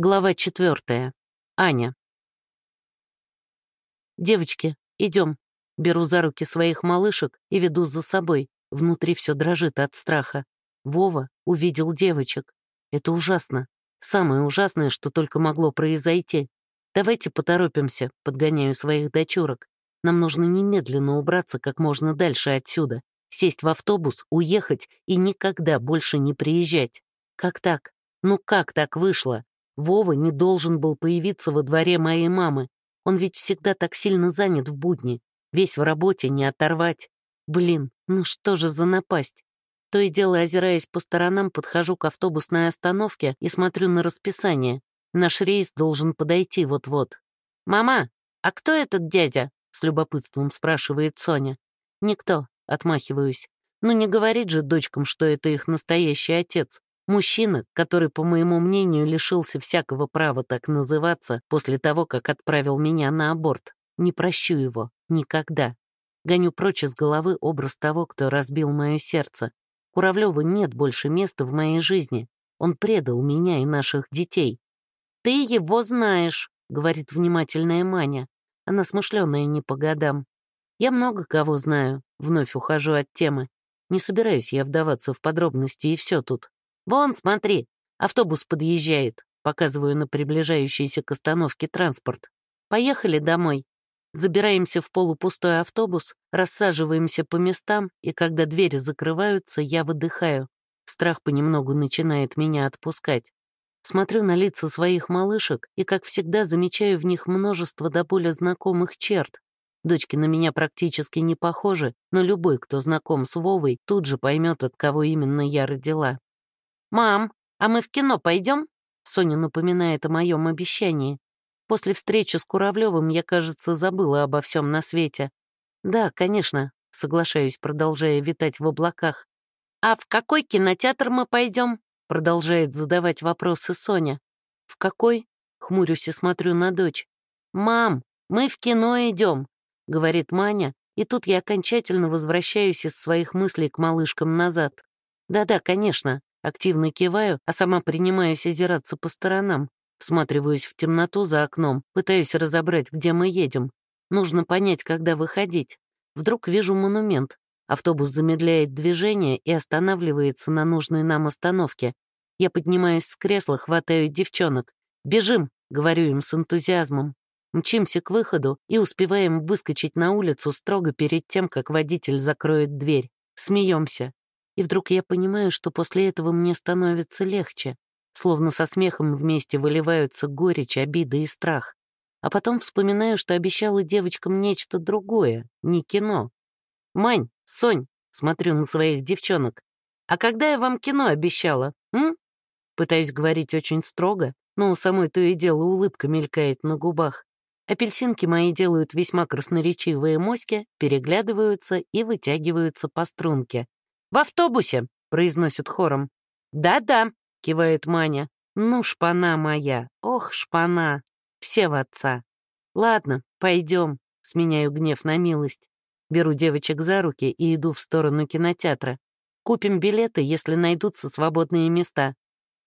Глава четвертая. Аня. «Девочки, идем. Беру за руки своих малышек и веду за собой. Внутри все дрожит от страха. Вова увидел девочек. Это ужасно. Самое ужасное, что только могло произойти. Давайте поторопимся, подгоняю своих дочурок. Нам нужно немедленно убраться как можно дальше отсюда. Сесть в автобус, уехать и никогда больше не приезжать. Как так? Ну как так вышло? Вова не должен был появиться во дворе моей мамы. Он ведь всегда так сильно занят в будни. Весь в работе, не оторвать. Блин, ну что же за напасть? То и дело, озираясь по сторонам, подхожу к автобусной остановке и смотрю на расписание. Наш рейс должен подойти вот-вот. «Мама, а кто этот дядя?» — с любопытством спрашивает Соня. «Никто», — отмахиваюсь. «Ну не говорит же дочкам, что это их настоящий отец. Мужчина, который, по моему мнению, лишился всякого права так называться после того, как отправил меня на аборт. Не прощу его. Никогда. Гоню прочь из головы образ того, кто разбил мое сердце. Куравлеву нет больше места в моей жизни. Он предал меня и наших детей. «Ты его знаешь», — говорит внимательная Маня. Она смышленая не по годам. «Я много кого знаю», — вновь ухожу от темы. Не собираюсь я вдаваться в подробности, и все тут. «Вон, смотри, автобус подъезжает», показываю на приближающийся к остановке транспорт. «Поехали домой». Забираемся в полупустой автобус, рассаживаемся по местам, и когда двери закрываются, я выдыхаю. Страх понемногу начинает меня отпускать. Смотрю на лица своих малышек и, как всегда, замечаю в них множество до боли знакомых черт. Дочки на меня практически не похожи, но любой, кто знаком с Вовой, тут же поймет, от кого именно я родила. «Мам, а мы в кино пойдем?» Соня напоминает о моем обещании. После встречи с Куравлевым я, кажется, забыла обо всем на свете. «Да, конечно», — соглашаюсь, продолжая витать в облаках. «А в какой кинотеатр мы пойдем?» — продолжает задавать вопросы Соня. «В какой?» — хмурюсь и смотрю на дочь. «Мам, мы в кино идем», — говорит Маня, и тут я окончательно возвращаюсь из своих мыслей к малышкам назад. «Да-да, конечно, Активно киваю, а сама принимаюсь озираться по сторонам. Всматриваюсь в темноту за окном, пытаюсь разобрать, где мы едем. Нужно понять, когда выходить. Вдруг вижу монумент. Автобус замедляет движение и останавливается на нужной нам остановке. Я поднимаюсь с кресла, хватаю девчонок. «Бежим!» — говорю им с энтузиазмом. Мчимся к выходу и успеваем выскочить на улицу строго перед тем, как водитель закроет дверь. Смеемся. И вдруг я понимаю, что после этого мне становится легче, словно со смехом вместе выливаются горечь, обида и страх. А потом вспоминаю, что обещала девочкам нечто другое, не кино. «Мань, Сонь», — смотрю на своих девчонок, «а когда я вам кино обещала, м?» Пытаюсь говорить очень строго, но у самой то и дело улыбка мелькает на губах. Апельсинки мои делают весьма красноречивые моськи, переглядываются и вытягиваются по струнке. «В автобусе», — произносит хором. «Да-да», — кивает Маня. «Ну, шпана моя, ох, шпана, все в отца». «Ладно, пойдем», — сменяю гнев на милость. Беру девочек за руки и иду в сторону кинотеатра. Купим билеты, если найдутся свободные места.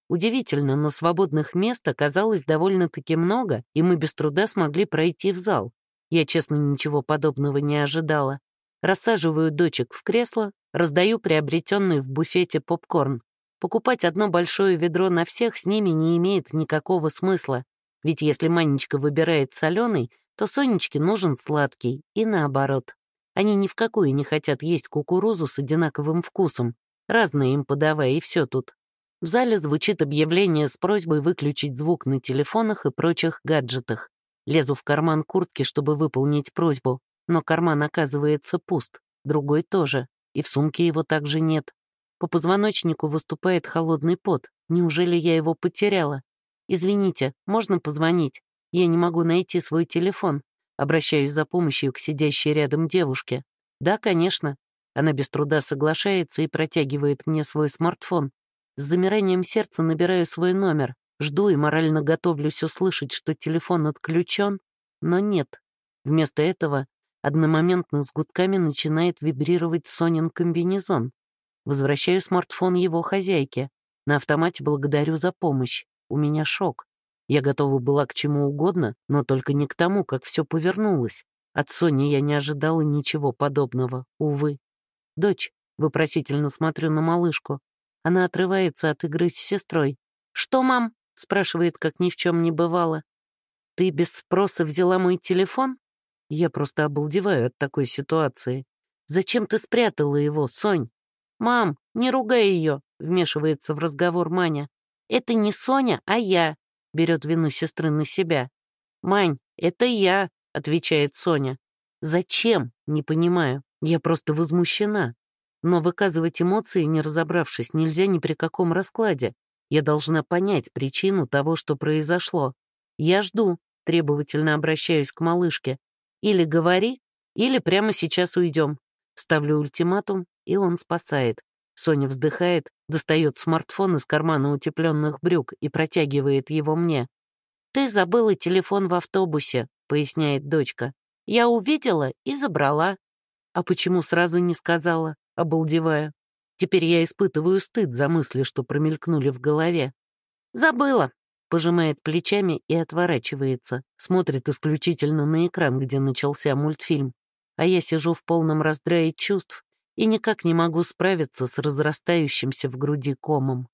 Удивительно, но свободных мест оказалось довольно-таки много, и мы без труда смогли пройти в зал. Я, честно, ничего подобного не ожидала. Рассаживаю дочек в кресло, Раздаю приобретенный в буфете попкорн. Покупать одно большое ведро на всех с ними не имеет никакого смысла, ведь если Манечка выбирает соленый, то Сонечке нужен сладкий, и наоборот. Они ни в какую не хотят есть кукурузу с одинаковым вкусом. Разные им подавай, и все тут. В зале звучит объявление с просьбой выключить звук на телефонах и прочих гаджетах. Лезу в карман куртки, чтобы выполнить просьбу, но карман оказывается пуст, другой тоже и в сумке его также нет. По позвоночнику выступает холодный пот. Неужели я его потеряла? Извините, можно позвонить? Я не могу найти свой телефон. Обращаюсь за помощью к сидящей рядом девушке. Да, конечно. Она без труда соглашается и протягивает мне свой смартфон. С замиранием сердца набираю свой номер. Жду и морально готовлюсь услышать, что телефон отключен, но нет. Вместо этого Одномоментно с гудками начинает вибрировать Сонин комбинезон. Возвращаю смартфон его хозяйке. На автомате благодарю за помощь. У меня шок. Я готова была к чему угодно, но только не к тому, как все повернулось. От Сони я не ожидала ничего подобного, увы. «Дочь», — вопросительно смотрю на малышку. Она отрывается от игры с сестрой. «Что, мам?» — спрашивает, как ни в чем не бывало. «Ты без спроса взяла мой телефон?» Я просто обалдеваю от такой ситуации. «Зачем ты спрятала его, Сонь?» «Мам, не ругай ее», — вмешивается в разговор Маня. «Это не Соня, а я», — берет вину сестры на себя. «Мань, это я», — отвечает Соня. «Зачем?» — не понимаю. Я просто возмущена. Но выказывать эмоции, не разобравшись, нельзя ни при каком раскладе. Я должна понять причину того, что произошло. Я жду, требовательно обращаюсь к малышке. Или говори, или прямо сейчас уйдем. Ставлю ультиматум, и он спасает. Соня вздыхает, достает смартфон из кармана утепленных брюк и протягивает его мне. «Ты забыла телефон в автобусе», — поясняет дочка. «Я увидела и забрала». «А почему сразу не сказала?» — обалдевая. Теперь я испытываю стыд за мысли, что промелькнули в голове. «Забыла», — пожимает плечами и отворачивается, смотрит исключительно на экран, где начался мультфильм. А я сижу в полном раздрае чувств и никак не могу справиться с разрастающимся в груди комом.